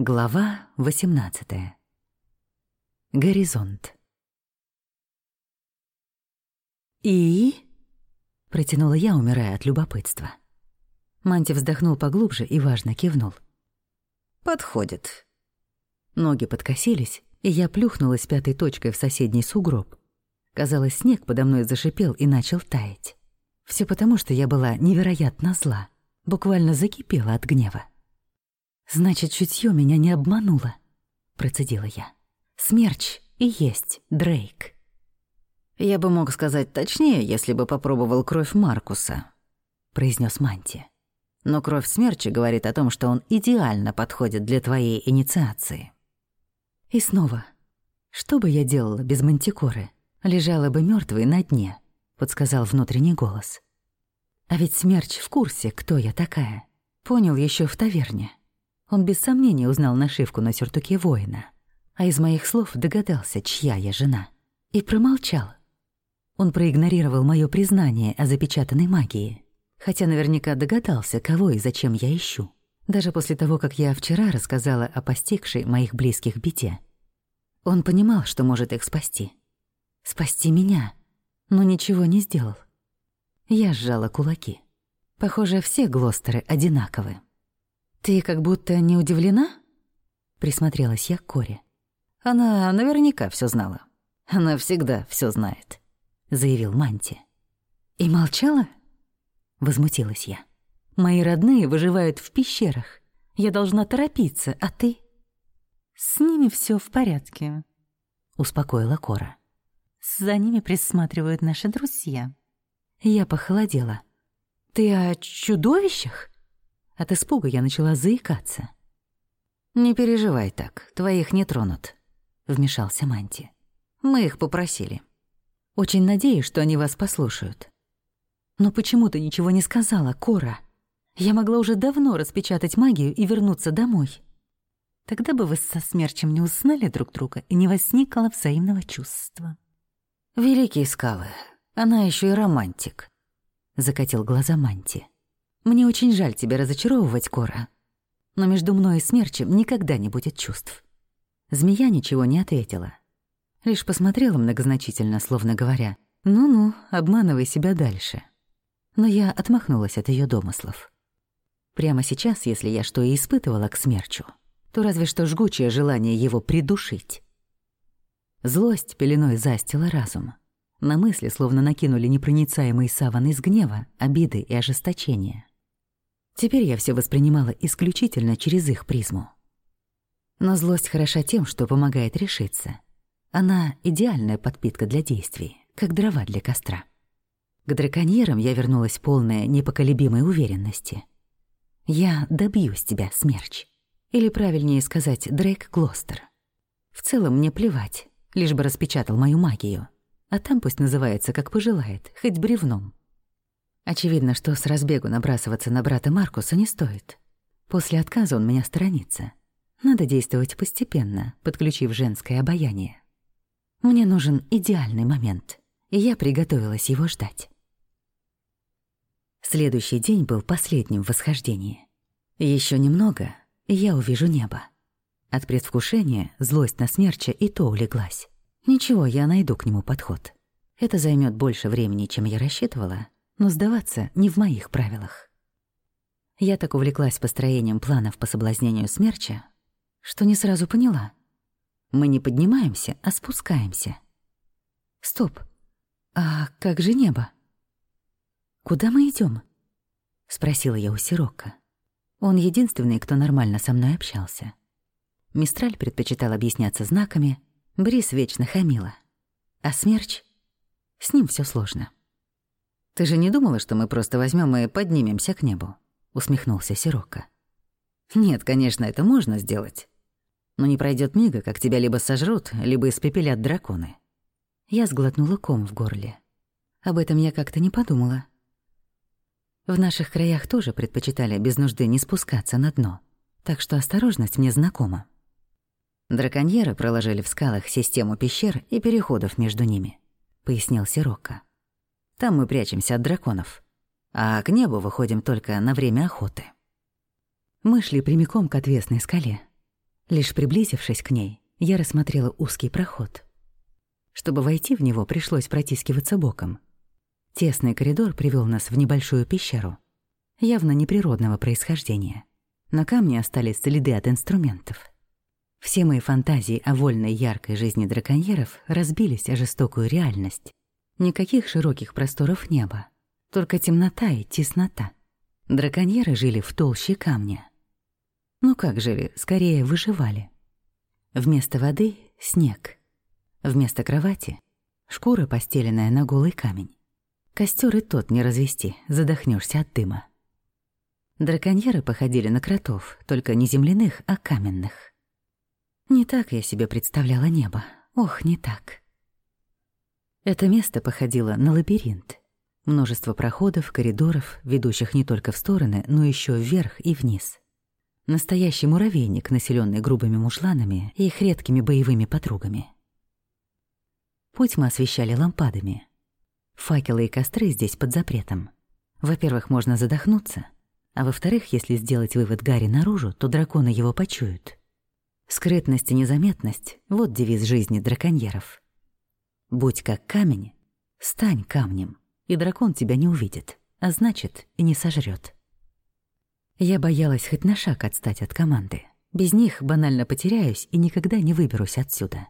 Глава 18. Горизонт. «И?» — протянула я, умирая от любопытства. Манти вздохнул поглубже и важно кивнул. «Подходит». Ноги подкосились, и я плюхнулась пятой точкой в соседний сугроб. Казалось, снег подо мной зашипел и начал таять. Все потому, что я была невероятно зла, буквально закипела от гнева. «Значит, чутье меня не обмануло», — процедила я. «Смерч и есть Дрейк». «Я бы мог сказать точнее, если бы попробовал кровь Маркуса», — произнес Манти. «Но кровь смерчи говорит о том, что он идеально подходит для твоей инициации». И снова. Что бы я делала без мантикоры? Лежала бы мертвой на дне, подсказал внутренний голос. А ведь смерч в курсе, кто я такая. Понял еще в таверне. Он без сомнения узнал нашивку на сюртуке воина, а из моих слов догадался, чья я жена. И промолчал. Он проигнорировал мое признание о запечатанной магии, хотя наверняка догадался, кого и зачем я ищу. Даже после того, как я вчера рассказала о постигшей моих близких беде. Он понимал, что может их спасти. Спасти меня, но ничего не сделал. Я сжала кулаки. Похоже, все Глостеры одинаковы. «Ты как будто не удивлена?» Присмотрелась я к Коре. «Она наверняка все знала. Она всегда все знает», — заявил Манти. «И молчала?» Возмутилась я. «Мои родные выживают в пещерах. Я должна торопиться, а ты...» «С ними все в порядке», — успокоила Кора. «За ними присматривают наши друзья». Я похолодела. «Ты о чудовищах?» От испуга я начала заикаться. «Не переживай так, твоих не тронут», — вмешался Манти. «Мы их попросили. Очень надеюсь, что они вас послушают. Но почему ты ничего не сказала, Кора? Я могла уже давно распечатать магию и вернуться домой». Тогда бы вы со смерчем не узнали друг друга и не возникло взаимного чувства. «Великие скалы, она еще и романтик», — закатил глаза Манти. Мне очень жаль тебя разочаровывать, Кора. Но между мной и смерчем никогда не будет чувств. Змея ничего не ответила. Лишь посмотрела многозначительно, словно говоря, «Ну-ну, обманывай себя дальше». Но я отмахнулась от ее домыслов. Прямо сейчас, если я что и испытывала к смерчу, то разве что жгучее желание его придушить. Злость пеленой застила разум. На мысли словно накинули непроницаемый саван из гнева, обиды и ожесточения. Теперь я все воспринимала исключительно через их призму. Но злость хороша тем, что помогает решиться. Она — идеальная подпитка для действий, как дрова для костра. К драконьерам я вернулась полная непоколебимой уверенности. Я добьюсь тебя, смерч. Или правильнее сказать, Дрейк Глостер. В целом мне плевать, лишь бы распечатал мою магию. А там пусть называется, как пожелает, хоть бревном. Очевидно, что с разбегу набрасываться на брата Маркуса не стоит. После отказа он меня сторонится. Надо действовать постепенно, подключив женское обаяние. Мне нужен идеальный момент, и я приготовилась его ждать. Следующий день был последним в восхождении. Еще немного, и я увижу небо. От предвкушения злость на смерча и то улеглась. Ничего, я найду к нему подход. Это займет больше времени, чем я рассчитывала, но сдаваться не в моих правилах. Я так увлеклась построением планов по соблазнению смерча, что не сразу поняла. Мы не поднимаемся, а спускаемся. Стоп. А как же небо? Куда мы идем? спросила я у Сирокко. Он единственный, кто нормально со мной общался. Мистраль предпочитал объясняться знаками, Брис вечно хамила. А Смерч? С ним все сложно. «Ты же не думала, что мы просто возьмем и поднимемся к небу?» — усмехнулся Сирока. «Нет, конечно, это можно сделать. Но не пройдет мига, как тебя либо сожрут, либо испепелят драконы». Я сглотнула ком в горле. Об этом я как-то не подумала. В наших краях тоже предпочитали без нужды не спускаться на дно, так что осторожность мне знакома. Драконьеры проложили в скалах систему пещер и переходов между ними, пояснил Сирока. Там мы прячемся от драконов. А к небу выходим только на время охоты. Мы шли прямиком к отвесной скале. Лишь приблизившись к ней, я рассмотрела узкий проход. Чтобы войти в него, пришлось протискиваться боком. Тесный коридор привел нас в небольшую пещеру, явно неприродного происхождения. На камне остались следы от инструментов. Все мои фантазии о вольной яркой жизни драконьеров разбились о жестокую реальность. Никаких широких просторов неба, только темнота и теснота. Драконьеры жили в толще камня. Ну как жили, скорее выживали. Вместо воды — снег. Вместо кровати — шкура, постеленная на голый камень. Костер и тот не развести, задохнешься от дыма. Драконьеры походили на кротов, только не земляных, а каменных. Не так я себе представляла небо. Ох, не так. Это место походило на лабиринт. Множество проходов, коридоров, ведущих не только в стороны, но еще вверх и вниз. Настоящий муравейник, населенный грубыми мушланами и их редкими боевыми подругами. Путь мы освещали лампадами. Факелы и костры здесь под запретом. Во-первых, можно задохнуться — а во-вторых, если сделать вывод Гарри наружу, то драконы его почуют. Скрытность и незаметность — вот девиз жизни драконьеров. Будь как камень, стань камнем, и дракон тебя не увидит, а значит, и не сожрет. Я боялась хоть на шаг отстать от команды. Без них банально потеряюсь и никогда не выберусь отсюда.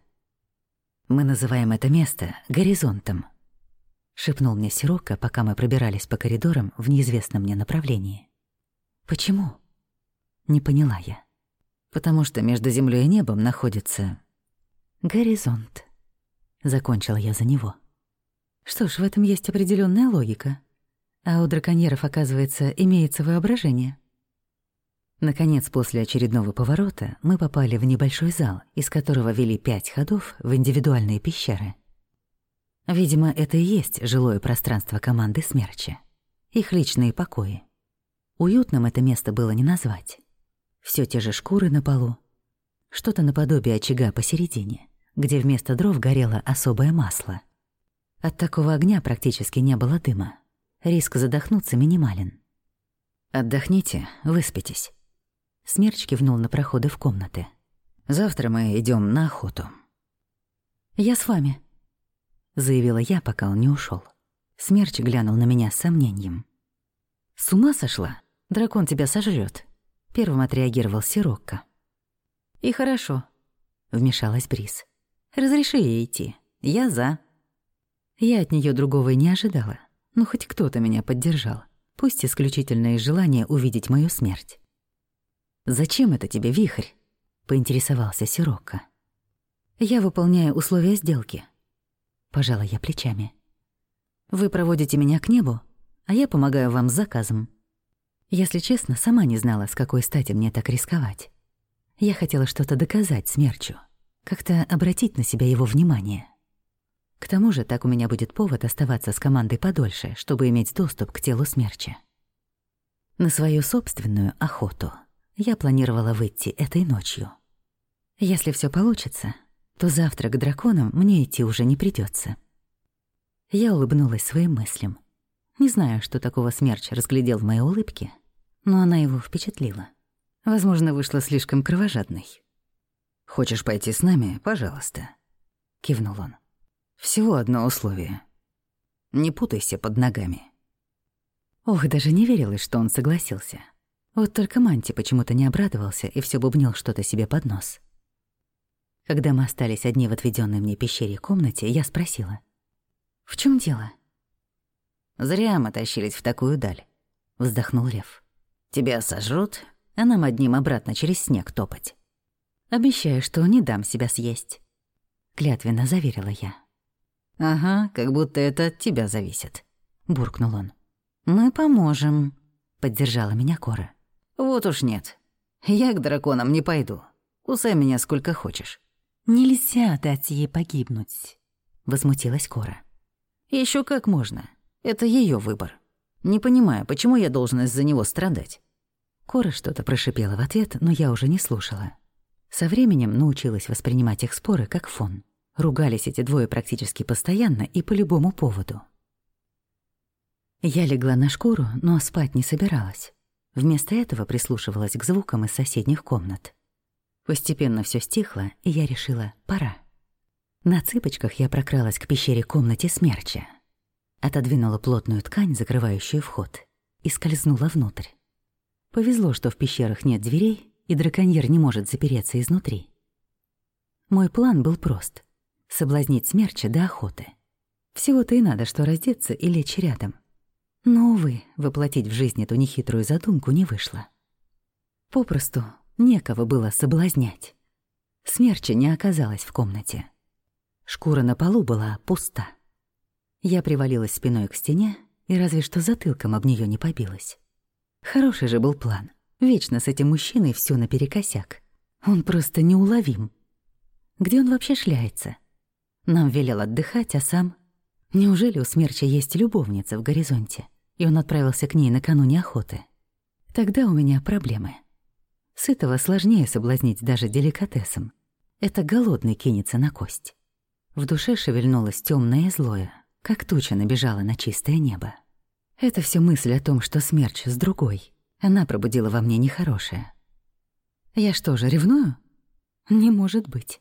Мы называем это место горизонтом. Шепнул мне Сирока, пока мы пробирались по коридорам в неизвестном мне направлении. Почему? Не поняла я. Потому что между землей и небом находится горизонт. Закончила я за него. Что ж, в этом есть определенная логика. А у драконьеров, оказывается, имеется воображение. Наконец, после очередного поворота, мы попали в небольшой зал, из которого вели пять ходов в индивидуальные пещеры. Видимо, это и есть жилое пространство команды Смерча. Их личные покои. Уютным это место было не назвать. Все те же шкуры на полу, что-то наподобие очага посередине, где вместо дров горело особое масло. От такого огня практически не было дыма. Риск задохнуться минимален. «Отдохните, выспитесь». Смерч кивнул на проходы в комнаты. «Завтра мы идем на охоту». «Я с вами», — заявила я, пока он не ушел. Смерч глянул на меня с сомнением. «С ума сошла? Дракон тебя сожрет. Первым отреагировал Сирокко. «И хорошо», — вмешалась Брис. «Разреши ей идти. Я за». Я от нее другого и не ожидала. Но хоть кто-то меня поддержал. Пусть исключительно из желания увидеть мою смерть. «Зачем это тебе, вихрь?» — поинтересовался Сирокко. «Я выполняю условия сделки». Пожала я плечами. «Вы проводите меня к небу, а я помогаю вам с заказом. Если честно, сама не знала, с какой стати мне так рисковать. Я хотела что-то доказать смерчу, как-то обратить на себя его внимание. К тому же так у меня будет повод оставаться с командой подольше, чтобы иметь доступ к телу смерча. На свою собственную охоту я планировала выйти этой ночью. Если все получится, то завтра к драконам мне идти уже не придется. Я улыбнулась своим мыслям. Не знаю, что такого смерч разглядел в моей улыбке, но она его впечатлила. Возможно, вышла слишком кровожадной. «Хочешь пойти с нами? Пожалуйста», — кивнул он. «Всего одно условие. Не путайся под ногами». Ох, даже не верилось, что он согласился. Вот только Манти почему-то не обрадовался и все бубнил что-то себе под нос. Когда мы остались одни в отведенной мне пещере комнате, я спросила. «В чем дело?» «Зря мы тащились в такую даль», — вздохнул Лев. Тебя сожрут, а нам одним обратно через снег топать. Обещаю, что не дам себя съесть. Клятвенно заверила я. «Ага, как будто это от тебя зависит», — буркнул он. «Мы поможем», — поддержала меня Кора. «Вот уж нет. Я к драконам не пойду. Кусай меня сколько хочешь». «Нельзя дать ей погибнуть», — возмутилась Кора. Еще как можно. Это ее выбор. Не понимаю, почему я должен из-за него страдать?» Кора что-то прошипела в ответ, но я уже не слушала. Со временем научилась воспринимать их споры как фон. Ругались эти двое практически постоянно и по любому поводу. Я легла на шкуру, но спать не собиралась. Вместо этого прислушивалась к звукам из соседних комнат. Постепенно все стихло, и я решила — пора. На цыпочках я прокралась к пещере комнате смерча. Отодвинула плотную ткань, закрывающую вход, и скользнула внутрь. Повезло, что в пещерах нет дверей, и драконьер не может запереться изнутри. Мой план был прост — соблазнить смерча до охоты. Всего-то и надо, что раздеться и лечь рядом. Но, увы, воплотить в жизнь эту нехитрую задумку не вышло. Попросту некого было соблазнять. Смерча не оказалась в комнате. Шкура на полу была пуста. Я привалилась спиной к стене и разве что затылком об нее не побилась. Хороший же был план. Вечно с этим мужчиной все наперекосяк. Он просто неуловим. Где он вообще шляется? Нам велел отдыхать, а сам... Неужели у смерча есть любовница в горизонте, и он отправился к ней накануне охоты? Тогда у меня проблемы. Сытого сложнее соблазнить даже деликатесом. Это голодный кинется на кость. В душе шевельнулось темное и злое, как туча набежала на чистое небо. Это все мысль о том, что смерч с другой. Она пробудила во мне нехорошее. Я что же, ревную? Не может быть.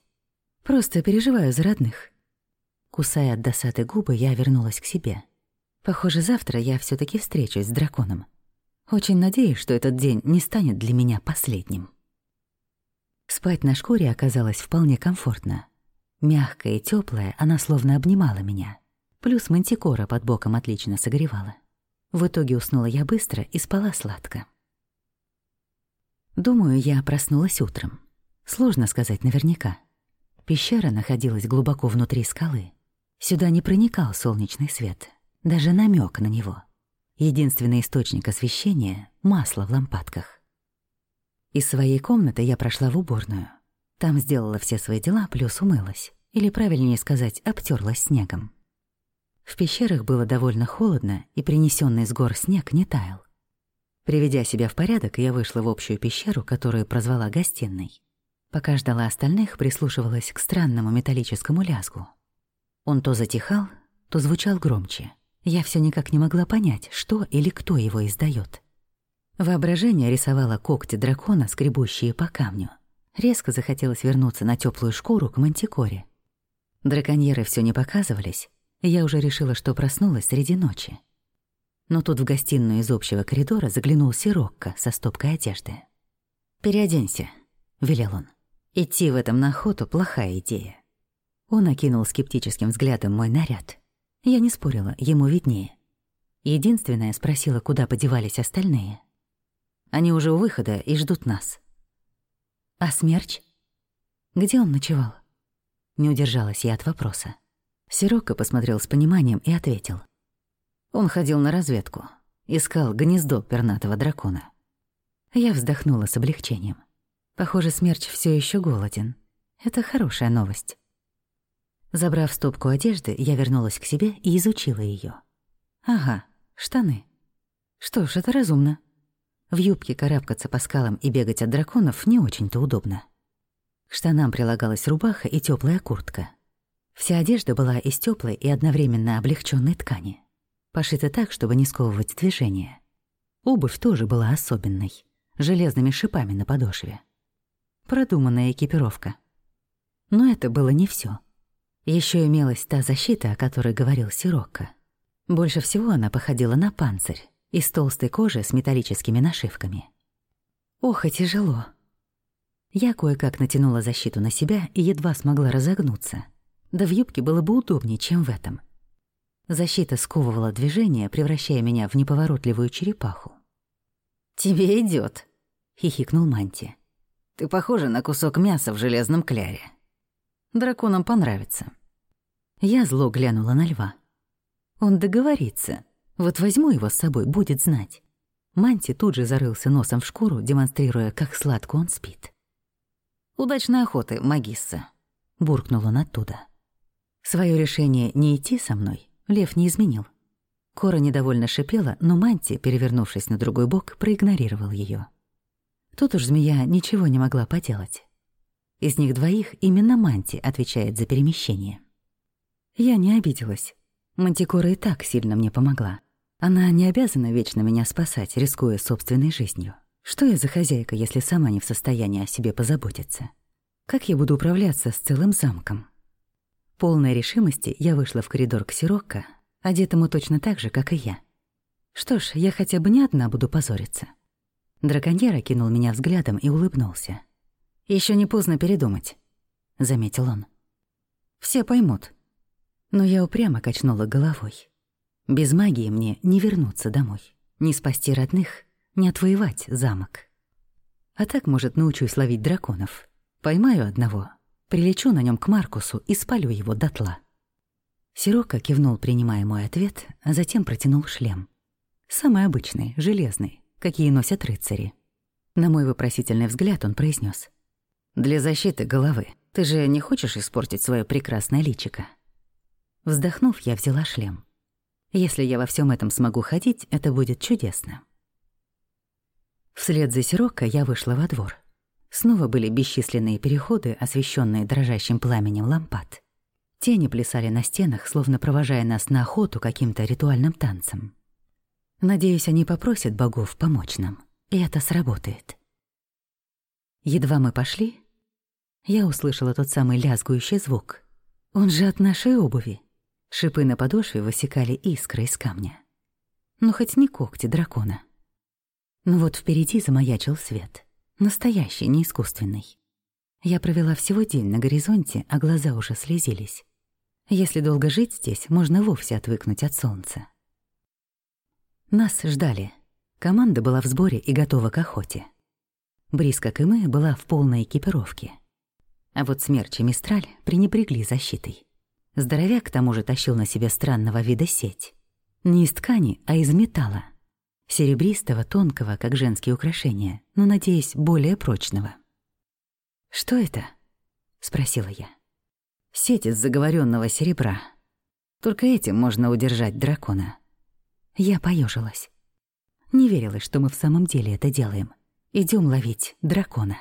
Просто переживаю за родных. Кусая от досады губы, я вернулась к себе. Похоже, завтра я все таки встречусь с драконом. Очень надеюсь, что этот день не станет для меня последним. Спать на шкуре оказалось вполне комфортно. Мягкая и теплая, она словно обнимала меня. Плюс мантикора под боком отлично согревала. В итоге уснула я быстро и спала сладко. Думаю, я проснулась утром. Сложно сказать наверняка. Пещера находилась глубоко внутри скалы. Сюда не проникал солнечный свет, даже намек на него. Единственный источник освещения — масло в лампадках. Из своей комнаты я прошла в уборную. Там сделала все свои дела, плюс умылась. Или, правильнее сказать, обтерлась снегом. В пещерах было довольно холодно, и принесенный с гор снег не таял. Приведя себя в порядок, я вышла в общую пещеру, которую прозвала гостиной. Пока ждала остальных, прислушивалась к странному металлическому лязгу. Он то затихал, то звучал громче. Я все никак не могла понять, что или кто его издает. Воображение рисовало когти дракона, скребущие по камню. Резко захотелось вернуться на теплую шкуру к мантикоре. Драконьеры все не показывались, я уже решила, что проснулась среди ночи. Но тут в гостиную из общего коридора заглянул Сирокко со стопкой одежды. «Переоденься», — велел он. «Идти в этом на охоту — плохая идея». Он окинул скептическим взглядом мой наряд. Я не спорила, ему виднее. Единственное, спросила, куда подевались остальные. Они уже у выхода и ждут нас. «А смерч? Где он ночевал?» Не удержалась я от вопроса. Сирока посмотрел с пониманием и ответил. Он ходил на разведку, искал гнездо пернатого дракона. Я вздохнула с облегчением. Похоже, смерч все еще голоден. Это хорошая новость. Забрав стопку одежды, я вернулась к себе и изучила ее. Ага, штаны. Что ж, это разумно. В юбке карабкаться по скалам и бегать от драконов не очень-то удобно. К штанам прилагалась рубаха и теплая куртка. Вся одежда была из теплой и одновременно облегченной ткани. Пошита так, чтобы не сковывать движение. Обувь тоже была особенной, железными шипами на подошве. Продуманная экипировка. Но это было не все. Еще имелась та защита, о которой говорил Сирокко. Больше всего она походила на панцирь из толстой кожи с металлическими нашивками. Ох, и тяжело. Я кое-как натянула защиту на себя и едва смогла разогнуться — да в юбке было бы удобнее, чем в этом. Защита сковывала движение, превращая меня в неповоротливую черепаху. «Тебе идет, хихикнул Манти. «Ты похожа на кусок мяса в железном кляре. Драконам понравится». Я зло глянула на льва. «Он договорится. Вот возьму его с собой, будет знать». Манти тут же зарылся носом в шкуру, демонстрируя, как сладко он спит. «Удачной охоты, магисса», — буркнул он оттуда. Своё решение не идти со мной Лев не изменил. Кора недовольно шипела, но Манти, перевернувшись на другой бок, проигнорировал её. Тут уж змея ничего не могла поделать. Из них двоих именно Манти отвечает за перемещение. Я не обиделась. Мантикора и так сильно мне помогла. Она не обязана вечно меня спасать, рискуя собственной жизнью. Что я за хозяйка, если сама не в состоянии о себе позаботиться? Как я буду управляться с целым замком? Полной решимости я вышла в коридор к Сирокко, одетому точно так же, как и я. Что ж, я хотя бы не одна буду позориться. Драконьер кинул меня взглядом и улыбнулся. Еще не поздно передумать», — заметил он. «Все поймут». Но я упрямо качнула головой. Без магии мне не вернуться домой, не спасти родных, не отвоевать замок. А так, может, научусь ловить драконов. Поймаю одного, прилечу на нем к Маркусу и спалю его дотла. Сирока кивнул, принимая мой ответ, а затем протянул шлем. Самый обычный, железный, какие носят рыцари. На мой вопросительный взгляд он произнес: «Для защиты головы. Ты же не хочешь испортить свое прекрасное личико?» Вздохнув, я взяла шлем. Если я во всем этом смогу ходить, это будет чудесно. Вслед за Сирока я вышла во двор. Снова были бесчисленные переходы, освещенные дрожащим пламенем лампад. Тени плясали на стенах, словно провожая нас на охоту каким-то ритуальным танцем. Надеюсь, они попросят богов помочь нам, и это сработает. Едва мы пошли, я услышала тот самый лязгующий звук. Он же от нашей обуви. Шипы на подошве высекали искры из камня. Ну, хоть не когти дракона. Но вот впереди замаячил свет. Настоящий, не искусственный. Я провела всего день на горизонте, а глаза уже слезились. Если долго жить здесь, можно вовсе отвыкнуть от солнца. Нас ждали. Команда была в сборе и готова к охоте. Брис, как и мы, была в полной экипировке. А вот смерч и Мистраль пренебрегли защитой. Здоровяк к тому же тащил на себе странного вида сеть. Не из ткани, а из металла. Серебристого, тонкого, как женские украшения, но, надеюсь, более прочного. «Что это?» — спросила я. «Сеть из заговоренного серебра. Только этим можно удержать дракона». Я поежилась. Не верилась, что мы в самом деле это делаем. Идем ловить дракона.